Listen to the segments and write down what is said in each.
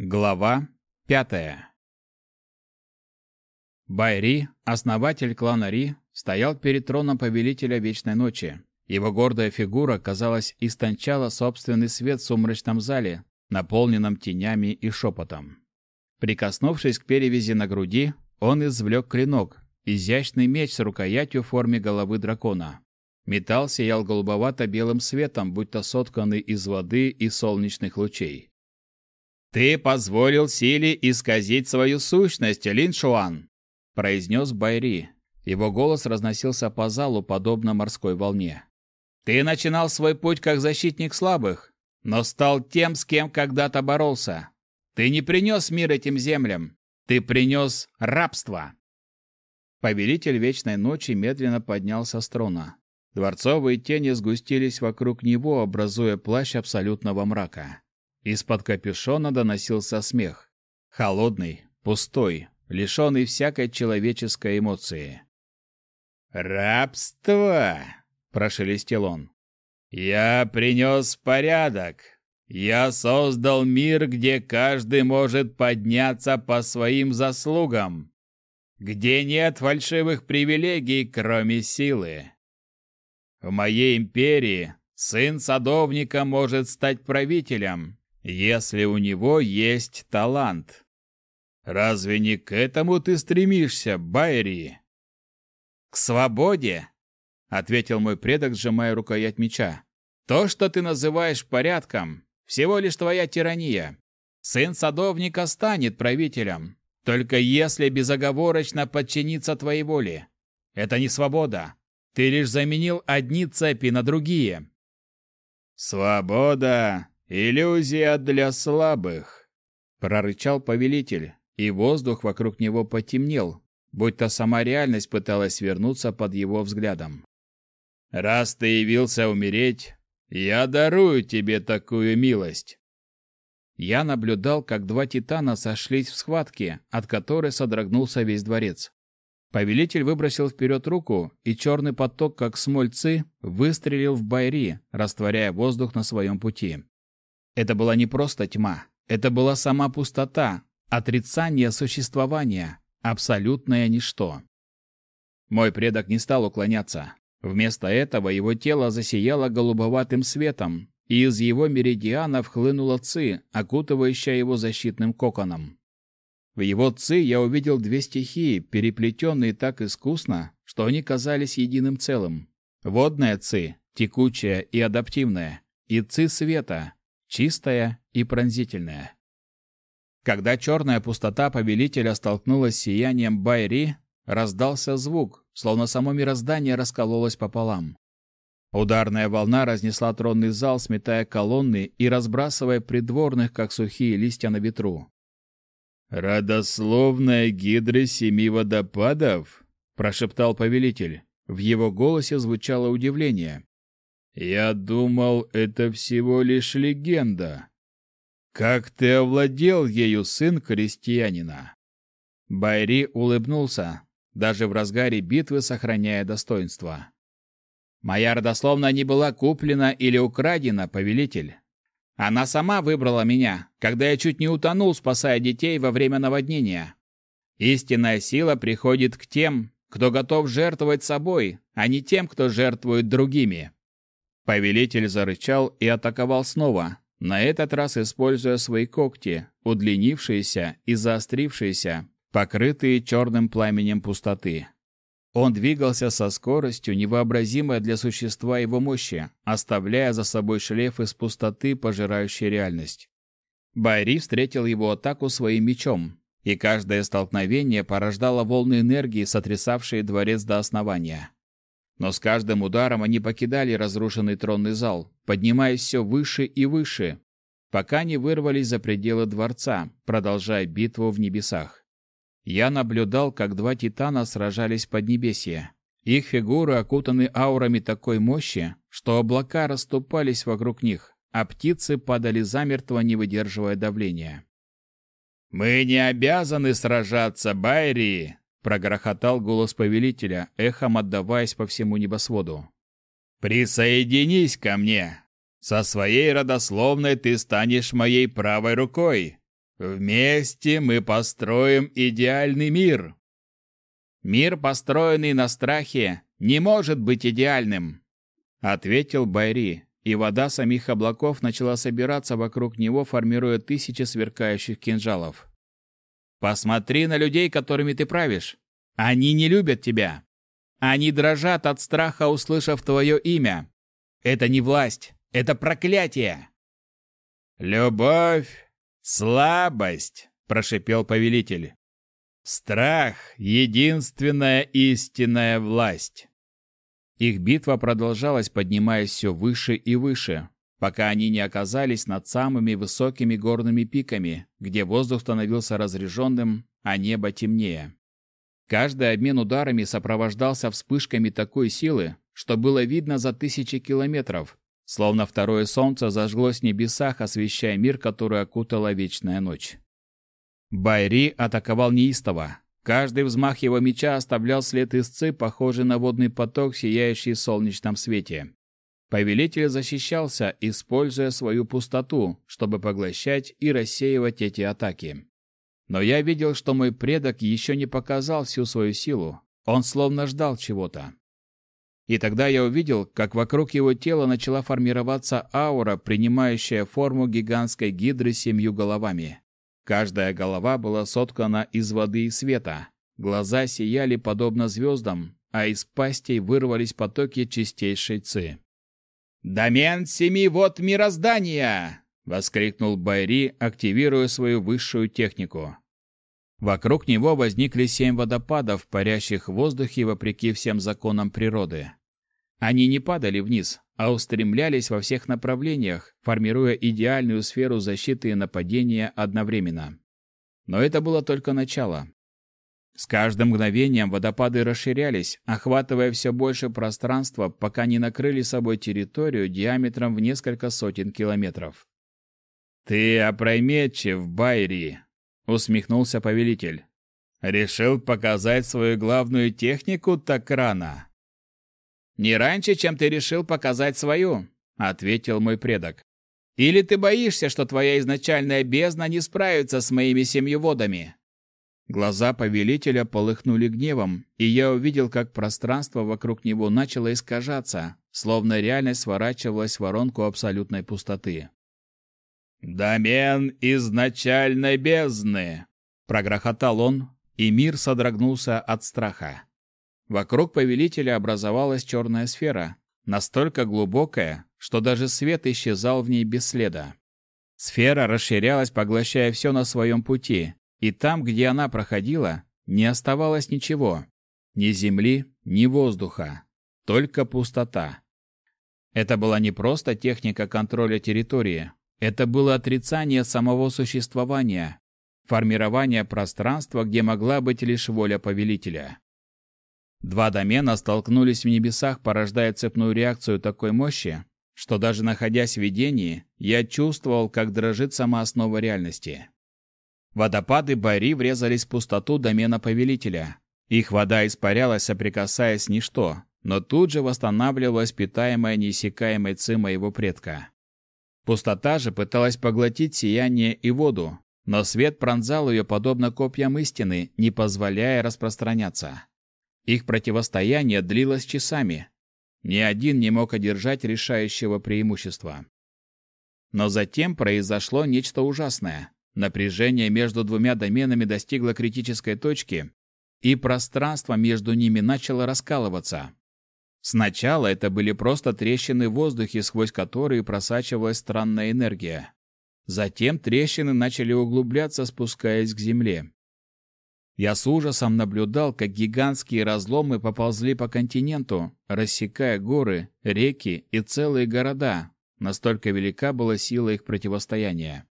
Глава пятая Байри, основатель клана Ри, стоял перед троном повелителя Вечной Ночи. Его гордая фигура, казалось, истончала собственный свет в сумрачном зале, наполненном тенями и шепотом. Прикоснувшись к перевязи на груди, он извлек клинок, изящный меч с рукоятью в форме головы дракона. Металл сиял голубовато-белым светом, будто сотканный из воды и солнечных лучей. «Ты позволил силе исказить свою сущность, Лин Шуан!» – произнес Байри. Его голос разносился по залу, подобно морской волне. «Ты начинал свой путь как защитник слабых, но стал тем, с кем когда-то боролся. Ты не принес мир этим землям, ты принес рабство!» Повелитель Вечной Ночи медленно поднялся с трона. Дворцовые тени сгустились вокруг него, образуя плащ абсолютного мрака. Из-под капюшона доносился смех. Холодный, пустой, лишенный всякой человеческой эмоции. «Рабство!» – прошелестел он. «Я принес порядок. Я создал мир, где каждый может подняться по своим заслугам, где нет фальшивых привилегий, кроме силы. В моей империи сын садовника может стать правителем, если у него есть талант. Разве не к этому ты стремишься, Байри? К свободе, ответил мой предок, сжимая рукоять меча. То, что ты называешь порядком, всего лишь твоя тирания. Сын садовника станет правителем, только если безоговорочно подчинится твоей воле. Это не свобода. Ты лишь заменил одни цепи на другие. Свобода «Иллюзия для слабых!» — прорычал повелитель, и воздух вокруг него потемнел, будто сама реальность пыталась вернуться под его взглядом. «Раз ты явился умереть, я дарую тебе такую милость!» Я наблюдал, как два титана сошлись в схватке, от которой содрогнулся весь дворец. Повелитель выбросил вперед руку, и черный поток, как смольцы, выстрелил в Байри, растворяя воздух на своем пути. Это была не просто тьма, это была сама пустота, отрицание существования, абсолютное ничто. Мой предок не стал уклоняться. Вместо этого его тело засияло голубоватым светом, и из его меридианов хлынула ци, окутывающая его защитным коконом. В его ци я увидел две стихии, переплетенные так искусно, что они казались единым целым. Водная ци, текучая и адаптивная, и ци света, чистая и пронзительная. Когда черная пустота повелителя столкнулась с сиянием Байри, раздался звук, словно само мироздание раскололось пополам. Ударная волна разнесла тронный зал, сметая колонны и разбрасывая придворных, как сухие листья на ветру. «Родословная гидры семи водопадов?» – прошептал повелитель. В его голосе звучало удивление. Я думал, это всего лишь легенда. Как ты овладел ею, сын крестьянина? Байри улыбнулся, даже в разгаре битвы сохраняя достоинство. Моя родословная не была куплена или украдена, повелитель. Она сама выбрала меня, когда я чуть не утонул, спасая детей во время наводнения. Истинная сила приходит к тем, кто готов жертвовать собой, а не тем, кто жертвует другими. Повелитель зарычал и атаковал снова, на этот раз используя свои когти, удлинившиеся и заострившиеся, покрытые черным пламенем пустоты. Он двигался со скоростью, невообразимой для существа его мощи, оставляя за собой шлейф из пустоты, пожирающий реальность. Байри встретил его атаку своим мечом, и каждое столкновение порождало волны энергии, сотрясавшие дворец до основания. Но с каждым ударом они покидали разрушенный тронный зал, поднимаясь все выше и выше, пока не вырвались за пределы дворца, продолжая битву в небесах. Я наблюдал, как два титана сражались под небесье. Их фигуры окутаны аурами такой мощи, что облака расступались вокруг них, а птицы падали замертво, не выдерживая давления. «Мы не обязаны сражаться, Байри!» Прогрохотал голос повелителя, эхом отдаваясь по всему небосводу. Присоединись ко мне. Со своей родословной ты станешь моей правой рукой. Вместе мы построим идеальный мир. Мир, построенный на страхе, не может быть идеальным, ответил Байри, и вода самих облаков начала собираться вокруг него, формируя тысячи сверкающих кинжалов. Посмотри на людей, которыми ты правишь. Они не любят тебя. Они дрожат от страха, услышав твое имя. Это не власть, это проклятие. Любовь слабость, прошипел повелитель. Страх единственная истинная власть. Их битва продолжалась, поднимаясь все выше и выше, пока они не оказались над самыми высокими горными пиками, где воздух становился разреженным, а небо темнее. Каждый обмен ударами сопровождался вспышками такой силы, что было видно за тысячи километров, словно второе солнце зажглось в небесах, освещая мир, который окутала вечная ночь. Байри атаковал неистово, Каждый взмах его меча оставлял след истцы, похожий на водный поток, сияющий в солнечном свете. Повелитель защищался, используя свою пустоту, чтобы поглощать и рассеивать эти атаки. Но я видел, что мой предок еще не показал всю свою силу. Он словно ждал чего-то. И тогда я увидел, как вокруг его тела начала формироваться аура, принимающая форму гигантской гидры с семью головами. Каждая голова была соткана из воды и света. Глаза сияли подобно звездам, а из пастей вырвались потоки чистейшей ци. «Домен семи вод мироздания!» — воскликнул Байри, активируя свою высшую технику. Вокруг него возникли семь водопадов, парящих в воздухе вопреки всем законам природы. Они не падали вниз, а устремлялись во всех направлениях, формируя идеальную сферу защиты и нападения одновременно. Но это было только начало. С каждым мгновением водопады расширялись, охватывая все больше пространства, пока не накрыли собой территорию диаметром в несколько сотен километров. «Ты опрометчив, Байри!» — усмехнулся повелитель. «Решил показать свою главную технику так рано?» «Не раньше, чем ты решил показать свою», — ответил мой предок. «Или ты боишься, что твоя изначальная бездна не справится с моими семью водами?» Глаза повелителя полыхнули гневом, и я увидел, как пространство вокруг него начало искажаться, словно реальность сворачивалась в воронку абсолютной пустоты. «Домен изначальной бездны!» — прогрохотал он, и мир содрогнулся от страха. Вокруг повелителя образовалась черная сфера, настолько глубокая, что даже свет исчезал в ней без следа. Сфера расширялась, поглощая все на своем пути, и там, где она проходила, не оставалось ничего. Ни земли, ни воздуха. Только пустота. Это была не просто техника контроля территории. Это было отрицание самого существования, формирование пространства, где могла быть лишь воля повелителя. Два домена столкнулись в небесах, порождая цепную реакцию такой мощи, что даже находясь в видении, я чувствовал, как дрожит сама основа реальности. Водопады Бари врезались в пустоту домена повелителя. Их вода испарялась, соприкасаясь с ничто, но тут же восстанавливалась питаемая неиссякаемой ци моего предка. Пустота же пыталась поглотить сияние и воду, но свет пронзал ее подобно копьям истины, не позволяя распространяться. Их противостояние длилось часами. Ни один не мог одержать решающего преимущества. Но затем произошло нечто ужасное. Напряжение между двумя доменами достигло критической точки, и пространство между ними начало раскалываться. Сначала это были просто трещины в воздухе, сквозь которые просачивалась странная энергия. Затем трещины начали углубляться, спускаясь к земле. Я с ужасом наблюдал, как гигантские разломы поползли по континенту, рассекая горы, реки и целые города. Настолько велика была сила их противостояния.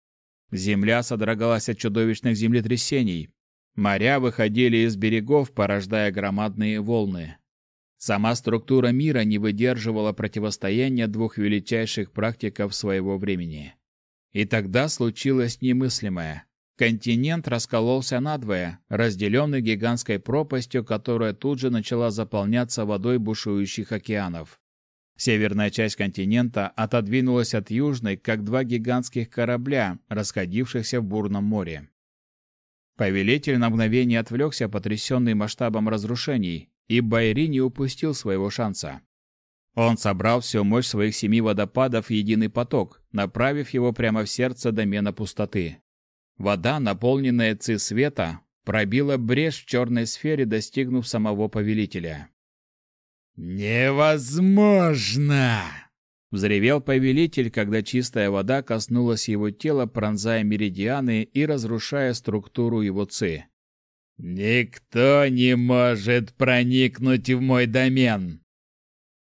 Земля содрогалась от чудовищных землетрясений. Моря выходили из берегов, порождая громадные волны. Сама структура мира не выдерживала противостояния двух величайших практиков своего времени. И тогда случилось немыслимое. Континент раскололся надвое, разделенный гигантской пропастью, которая тут же начала заполняться водой бушующих океанов. Северная часть континента отодвинулась от южной, как два гигантских корабля, расходившихся в бурном море. Повелитель на мгновение отвлекся, потрясенный масштабом разрушений, и Байри не упустил своего шанса. Он собрал всю мощь своих семи водопадов в единый поток, направив его прямо в сердце домена пустоты. Вода, наполненная ци света, пробила брешь в черной сфере, достигнув самого повелителя. «Невозможно!» — взревел повелитель, когда чистая вода коснулась его тела, пронзая меридианы и разрушая структуру его ци. «Никто не может проникнуть в мой домен!»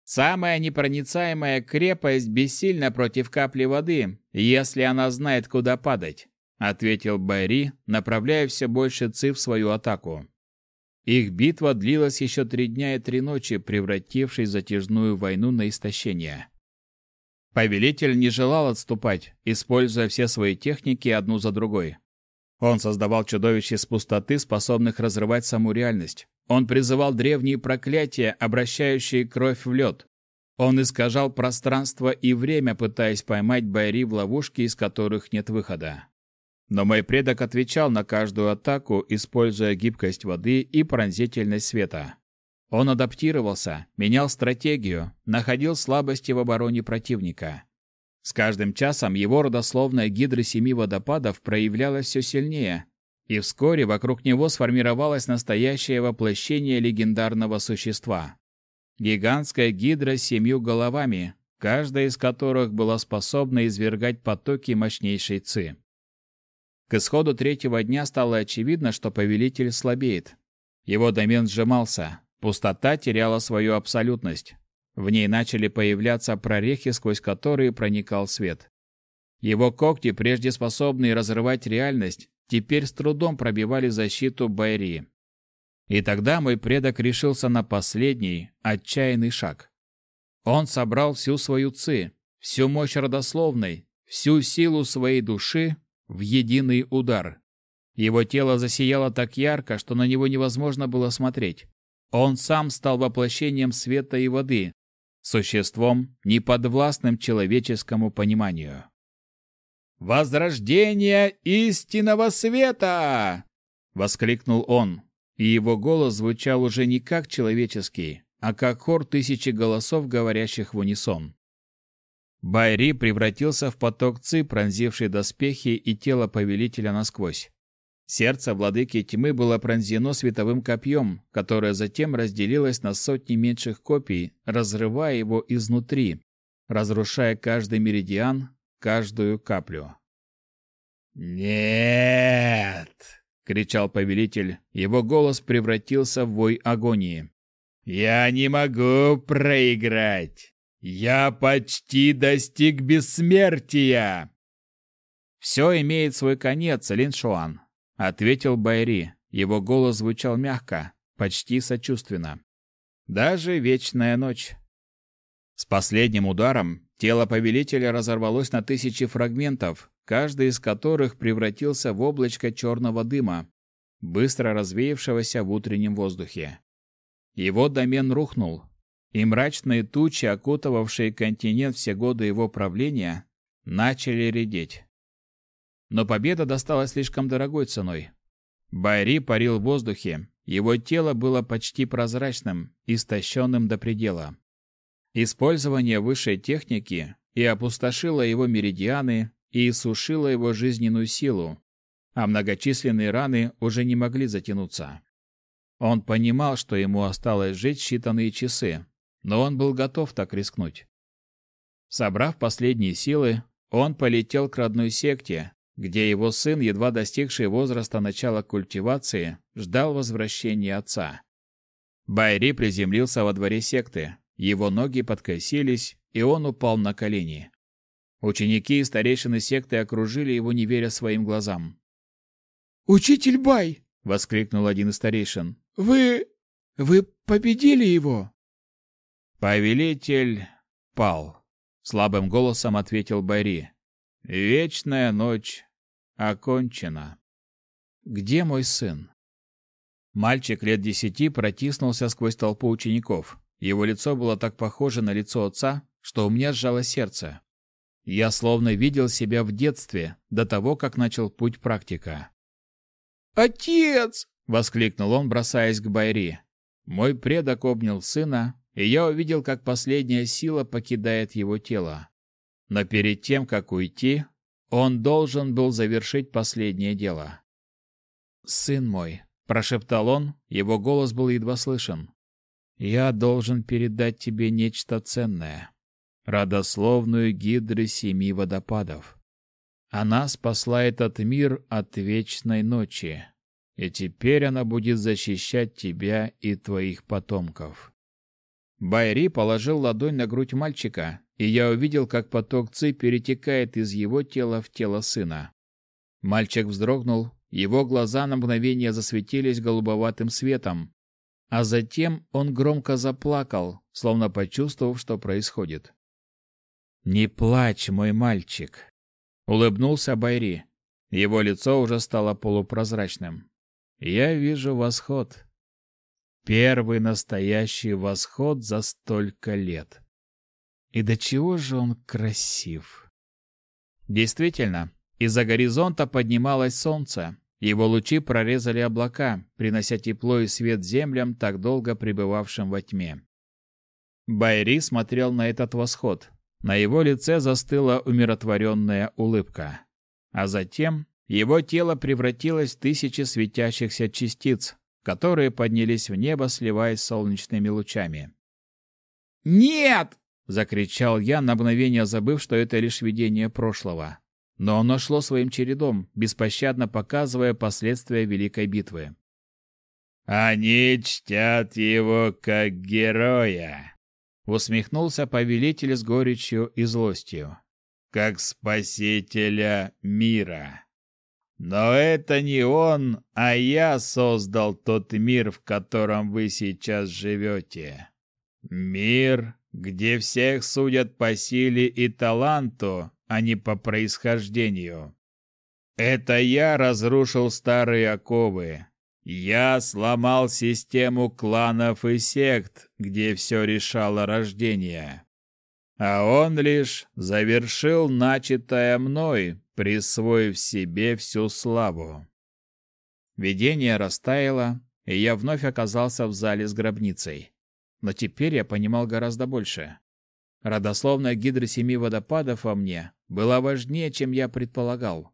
Самая непроницаемая крепость бессильна против капли воды, если она знает, куда падать, ответил Байри, направляя все больше ци в свою атаку. Их битва длилась еще три дня и три ночи, превратившись в затяжную войну на истощение. Повелитель не желал отступать, используя все свои техники одну за другой. Он создавал чудовищ из пустоты, способных разрывать саму реальность. Он призывал древние проклятия, обращающие кровь в лед. Он искажал пространство и время, пытаясь поймать Байри в ловушки, из которых нет выхода. Но мой предок отвечал на каждую атаку, используя гибкость воды и пронзительность света. Он адаптировался, менял стратегию, находил слабости в обороне противника. С каждым часом его родословная гидры семи водопадов проявлялась все сильнее, и вскоре вокруг него сформировалось настоящее воплощение легендарного существа. Гигантская гидра с семью головами, каждая из которых была способна извергать потоки мощнейшей ци. К исходу третьего дня стало очевидно, что повелитель слабеет. Его домен сжимался, пустота теряла свою абсолютность. В ней начали появляться прорехи, сквозь которые проникал свет. Его когти, прежде способные разрывать реальность, теперь с трудом пробивали защиту Байри. И тогда мой предок решился на последний, отчаянный шаг. Он собрал всю свою ци, всю мощь родословной, всю силу своей души в единый удар. Его тело засияло так ярко, что на него невозможно было смотреть. Он сам стал воплощением света и воды, существом, неподвластным человеческому пониманию. «Возрождение истинного света!» — воскликнул он, и его голос звучал уже не как человеческий, а как хор тысячи голосов, говорящих в унисон. Байри превратился в поток ци, пронзивший доспехи и тело повелителя насквозь. Сердце владыки тьмы было пронзено световым копьем, которое затем разделилось на сотни меньших копий, разрывая его изнутри, разрушая каждый меридиан, каждую каплю. «Нет!» — кричал повелитель. Его голос превратился в вой агонии. «Я не могу проиграть! «Я почти достиг бессмертия!» «Все имеет свой конец, Линшуан», — ответил Байри. Его голос звучал мягко, почти сочувственно. «Даже вечная ночь». С последним ударом тело повелителя разорвалось на тысячи фрагментов, каждый из которых превратился в облачко черного дыма, быстро развеявшегося в утреннем воздухе. Его домен рухнул, и мрачные тучи, окутывавшие континент все годы его правления, начали редеть. Но победа досталась слишком дорогой ценой. Байри парил в воздухе, его тело было почти прозрачным, истощенным до предела. Использование высшей техники и опустошило его меридианы, и иссушило его жизненную силу, а многочисленные раны уже не могли затянуться. Он понимал, что ему осталось жить считанные часы, но он был готов так рискнуть. Собрав последние силы, он полетел к родной секте, где его сын, едва достигший возраста начала культивации, ждал возвращения отца. Байри приземлился во дворе секты, его ноги подкосились, и он упал на колени. Ученики и старейшины секты окружили его, не веря своим глазам. «Учитель Бай!» — воскликнул один из старейшин. «Вы... вы победили его!» «Повелитель пал», — слабым голосом ответил Байри. «Вечная ночь окончена. Где мой сын?» Мальчик лет десяти протиснулся сквозь толпу учеников. Его лицо было так похоже на лицо отца, что у меня сжало сердце. Я словно видел себя в детстве, до того, как начал путь практика. «Отец!» — воскликнул он, бросаясь к Байри. Мой предок обнял сына, и я увидел, как последняя сила покидает его тело. Но перед тем, как уйти, он должен был завершить последнее дело. «Сын мой», — прошептал он, его голос был едва слышен, — «я должен передать тебе нечто ценное родословную гидры семи водопадов. Она спасла этот мир от вечной ночи, и теперь она будет защищать тебя и твоих потомков. Байри положил ладонь на грудь мальчика, и я увидел, как поток ци перетекает из его тела в тело сына. Мальчик вздрогнул, его глаза на мгновение засветились голубоватым светом, а затем он громко заплакал, словно почувствовав, что происходит. «Не плачь, мой мальчик!» — улыбнулся Байри. Его лицо уже стало полупрозрачным. «Я вижу восход. Первый настоящий восход за столько лет. И до чего же он красив!» Действительно, из-за горизонта поднималось солнце. Его лучи прорезали облака, принося тепло и свет землям, так долго пребывавшим во тьме. Байри смотрел на этот восход, на его лице застыла умиротворенная улыбка. А затем его тело превратилось в тысячи светящихся частиц, которые поднялись в небо, сливаясь с солнечными лучами. «Нет!» — закричал я, на мгновение забыв, что это лишь видение прошлого. Но оно шло своим чередом, беспощадно показывая последствия Великой битвы. «Они чтят его как героя», усмехнулся повелитель с горечью и злостью. Как спасителя мира. Но это не он, а я создал тот мир, в котором вы сейчас живете. Мир, где всех судят по силе и таланту, а не по происхождению. Это я разрушил старые оковы, я сломал систему кланов и сект, где все решало рождение. А он лишь завершил начатое мной, присвоив себе всю славу. Видение растаяло, и я вновь оказался в зале с гробницей. Но теперь я понимал гораздо больше. Родословная гидры семи водопадов во мне была важнее, чем я предполагал.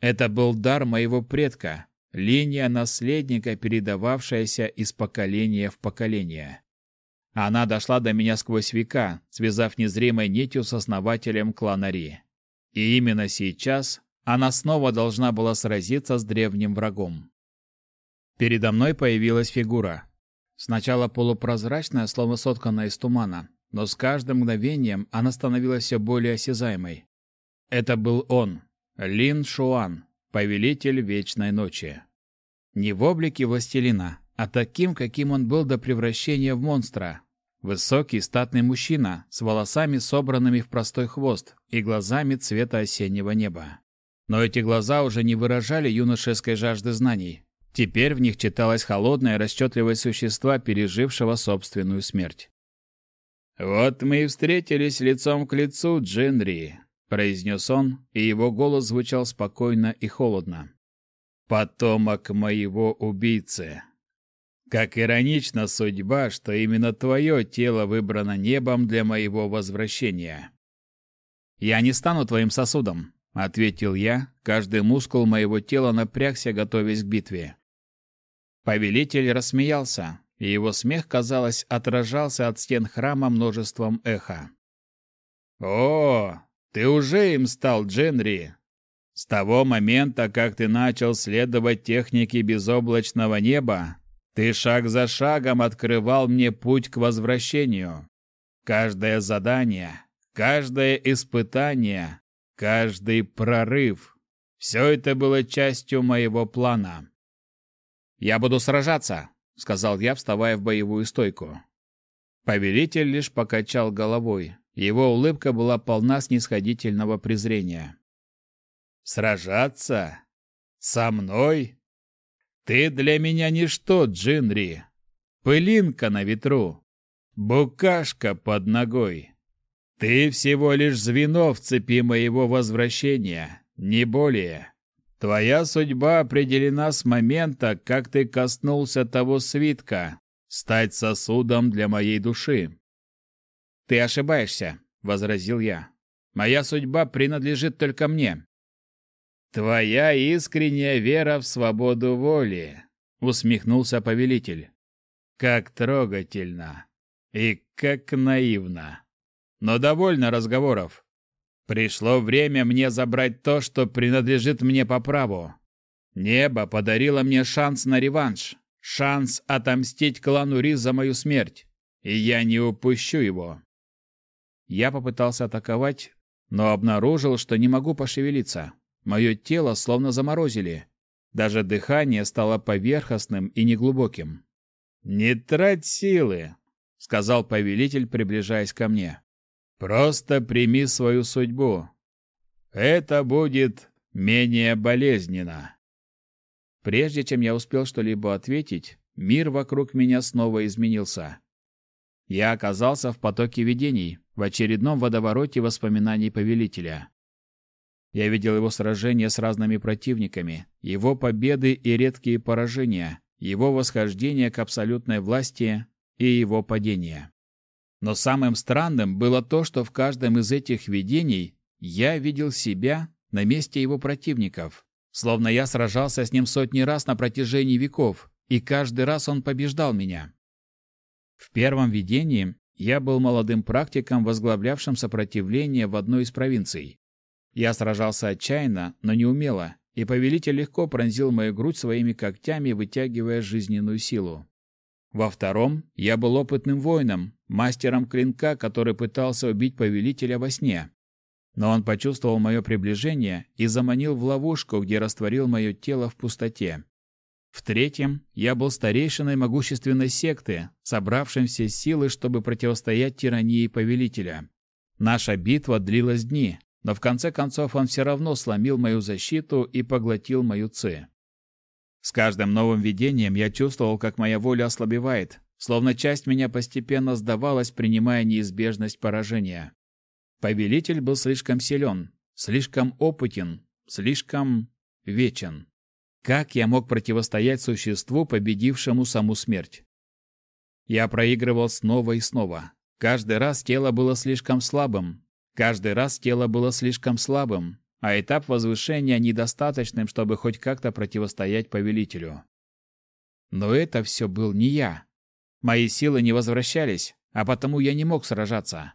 Это был дар моего предка, линия наследника, передававшаяся из поколения в поколение. Она дошла до меня сквозь века, связав незримой нитью с основателем клана Ри. И именно сейчас она снова должна была сразиться с древним врагом. Передо мной появилась фигура. Сначала полупрозрачная, словно сотканная из тумана, но с каждым мгновением она становилась все более осязаемой. Это был он, Лин Шуан, повелитель Вечной Ночи. Не в облике властелина, а таким, каким он был до превращения в монстра. Высокий, статный мужчина, с волосами, собранными в простой хвост, и глазами цвета осеннего неба. Но эти глаза уже не выражали юношеской жажды знаний. Теперь в них читалась холодная расчетливость существа, пережившего собственную смерть. «Вот мы и встретились лицом к лицу, Джинри», — произнес он, и его голос звучал спокойно и холодно потомок моего убийцы. Как иронична судьба, что именно твое тело выбрано небом для моего возвращения. Я не стану твоим сосудом, ответил я, каждый мускул моего тела напрягся, готовясь к битве. Повелитель рассмеялся, и его смех, казалось, отражался от стен храма множеством эха. «О, ты уже им стал, Дженри!» С того момента, как ты начал следовать технике безоблачного неба, ты шаг за шагом открывал мне путь к возвращению. Каждое задание, каждое испытание, каждый прорыв — все это было частью моего плана. «Я буду сражаться», — сказал я, вставая в боевую стойку. Повелитель лишь покачал головой. Его улыбка была полна снисходительного презрения. Сражаться? Со мной? Ты для меня ничто, Джинри. Пылинка на ветру. Букашка под ногой. Ты всего лишь звено в цепи моего возвращения, не более. Твоя судьба определена с момента, как ты коснулся того свитка, стать сосудом для моей души. Ты ошибаешься, возразил я. Моя судьба принадлежит только мне. Твоя искренняя вера в свободу воли, усмехнулся повелитель. Как трогательно и как наивно. Но довольно разговоров. Пришло время мне забрать то, что принадлежит мне по праву. Небо подарило мне шанс на реванш, шанс отомстить клану Ри за мою смерть, и я не упущу его. Я попытался атаковать, но обнаружил, что не могу пошевелиться. Мое тело словно заморозили. Даже дыхание стало поверхностным и неглубоким. «Не трать силы», — сказал повелитель, приближаясь ко мне. «Просто прими свою судьбу. Это будет менее болезненно». Прежде чем я успел что-либо ответить, мир вокруг меня снова изменился. Я оказался в потоке видений, в очередном водовороте воспоминаний повелителя. Я видел его сражения с разными противниками, его победы и редкие поражения, его восхождение к абсолютной власти и его падение. Но самым странным было то, что в каждом из этих видений я видел себя на месте его противников, словно я сражался с ним сотни раз на протяжении веков, и каждый раз он побеждал меня. В первом видении я был молодым практиком, возглавлявшим сопротивление в одной из провинций. Я сражался отчаянно, но не умело, и повелитель легко пронзил мою грудь своими когтями, вытягивая жизненную силу. Во втором я был опытным воином, мастером клинка, который пытался убить повелителя во сне. Но он почувствовал мое приближение и заманил в ловушку, где растворил мое тело в пустоте. В третьем я был старейшиной могущественной секты, собравшим все силы, чтобы противостоять тирании повелителя. Наша битва длилась дни, но в конце концов он все равно сломил мою защиту и поглотил мою ци. С каждым новым видением я чувствовал, как моя воля ослабевает, словно часть меня постепенно сдавалась, принимая неизбежность поражения. Повелитель был слишком силен, слишком опытен, слишком вечен. Как я мог противостоять существу, победившему саму смерть? Я проигрывал снова и снова. Каждый раз тело было слишком слабым, Каждый раз тело было слишком слабым, а этап возвышения недостаточным, чтобы хоть как-то противостоять повелителю. Но это все был не я. Мои силы не возвращались, а потому я не мог сражаться.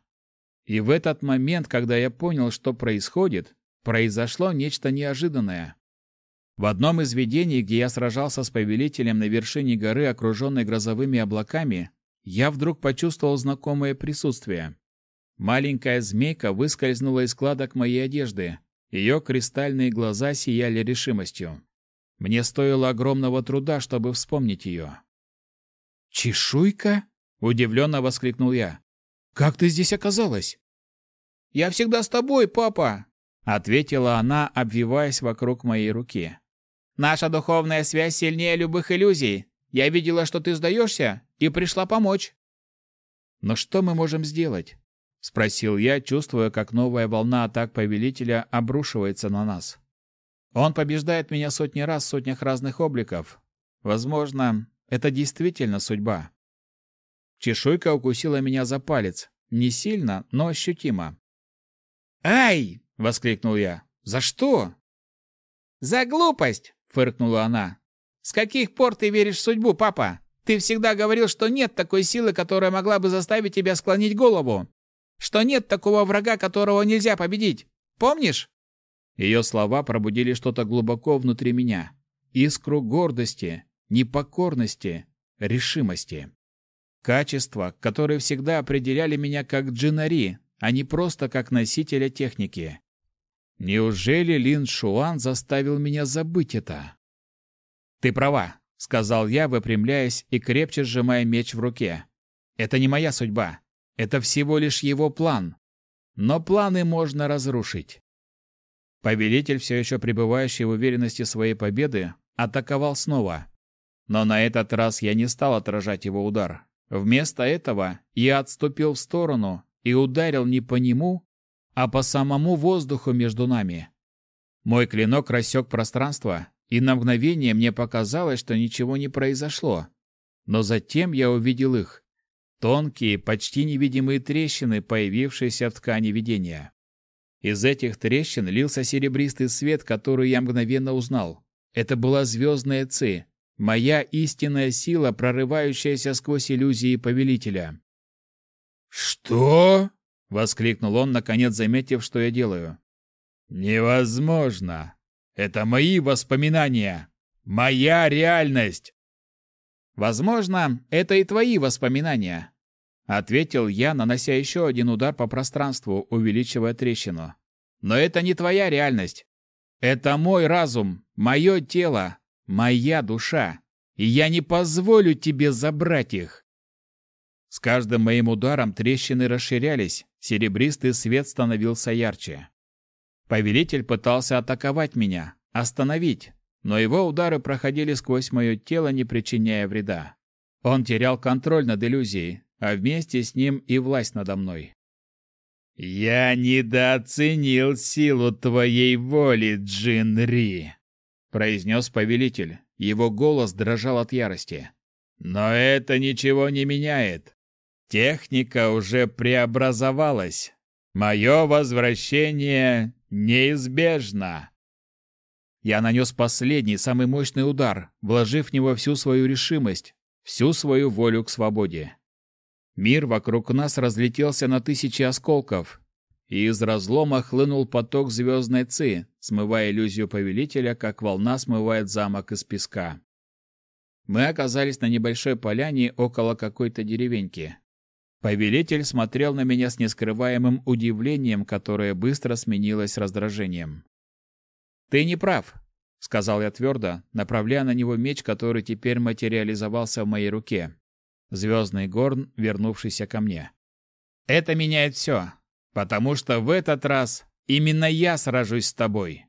И в этот момент, когда я понял, что происходит, произошло нечто неожиданное. В одном из видений, где я сражался с повелителем на вершине горы, окруженной грозовыми облаками, я вдруг почувствовал знакомое присутствие. Маленькая змейка выскользнула из складок моей одежды. Ее кристальные глаза сияли решимостью. Мне стоило огромного труда, чтобы вспомнить ее. «Чешуйка?» — удивленно воскликнул я. «Как ты здесь оказалась?» «Я всегда с тобой, папа!» — ответила она, обвиваясь вокруг моей руки. «Наша духовная связь сильнее любых иллюзий. Я видела, что ты сдаешься, и пришла помочь». «Но что мы можем сделать? — спросил я, чувствуя, как новая волна атак повелителя обрушивается на нас. Он побеждает меня сотни раз в сотнях разных обликов. Возможно, это действительно судьба. Чешуйка укусила меня за палец. Не сильно, но ощутимо. «Ай!» — воскликнул я. «За что?» «За глупость!» — фыркнула она. «С каких пор ты веришь в судьбу, папа? Ты всегда говорил, что нет такой силы, которая могла бы заставить тебя склонить голову что нет такого врага, которого нельзя победить. Помнишь?» Ее слова пробудили что-то глубоко внутри меня. Искру гордости, непокорности, решимости. Качества, которые всегда определяли меня как джинари, а не просто как носителя техники. Неужели Лин Шуан заставил меня забыть это? «Ты права», — сказал я, выпрямляясь и крепче сжимая меч в руке. «Это не моя судьба. Это всего лишь его план. Но планы можно разрушить. Повелитель, все еще пребывающий в уверенности своей победы, атаковал снова. Но на этот раз я не стал отражать его удар. Вместо этого я отступил в сторону и ударил не по нему, а по самому воздуху между нами. Мой клинок рассек пространство, и на мгновение мне показалось, что ничего не произошло. Но затем я увидел их. Тонкие, почти невидимые трещины, появившиеся в ткани видения. Из этих трещин лился серебристый свет, который я мгновенно узнал. Это была звездная ци, моя истинная сила, прорывающаяся сквозь иллюзии повелителя. «Что?» — воскликнул он, наконец заметив, что я делаю. «Невозможно! Это мои воспоминания! Моя реальность!» «Возможно, это и твои воспоминания», — ответил я, нанося еще один удар по пространству, увеличивая трещину. «Но это не твоя реальность. Это мой разум, мое тело, моя душа, и я не позволю тебе забрать их». С каждым моим ударом трещины расширялись, серебристый свет становился ярче. Повелитель пытался атаковать меня, остановить, но его удары проходили сквозь мое тело, не причиняя вреда. Он терял контроль над иллюзией, а вместе с ним и власть надо мной. «Я недооценил силу твоей воли, Джинри», — произнес повелитель. Его голос дрожал от ярости. «Но это ничего не меняет. Техника уже преобразовалась. Мое возвращение неизбежно». Я нанес последний, самый мощный удар, вложив в него всю свою решимость, всю свою волю к свободе. Мир вокруг нас разлетелся на тысячи осколков, и из разлома хлынул поток звездной ци, смывая иллюзию повелителя, как волна смывает замок из песка. Мы оказались на небольшой поляне около какой-то деревеньки. Повелитель смотрел на меня с нескрываемым удивлением, которое быстро сменилось раздражением. «Ты не прав», — сказал я твердо, направляя на него меч, который теперь материализовался в моей руке. Звездный горн, вернувшийся ко мне. «Это меняет все, потому что в этот раз именно я сражусь с тобой».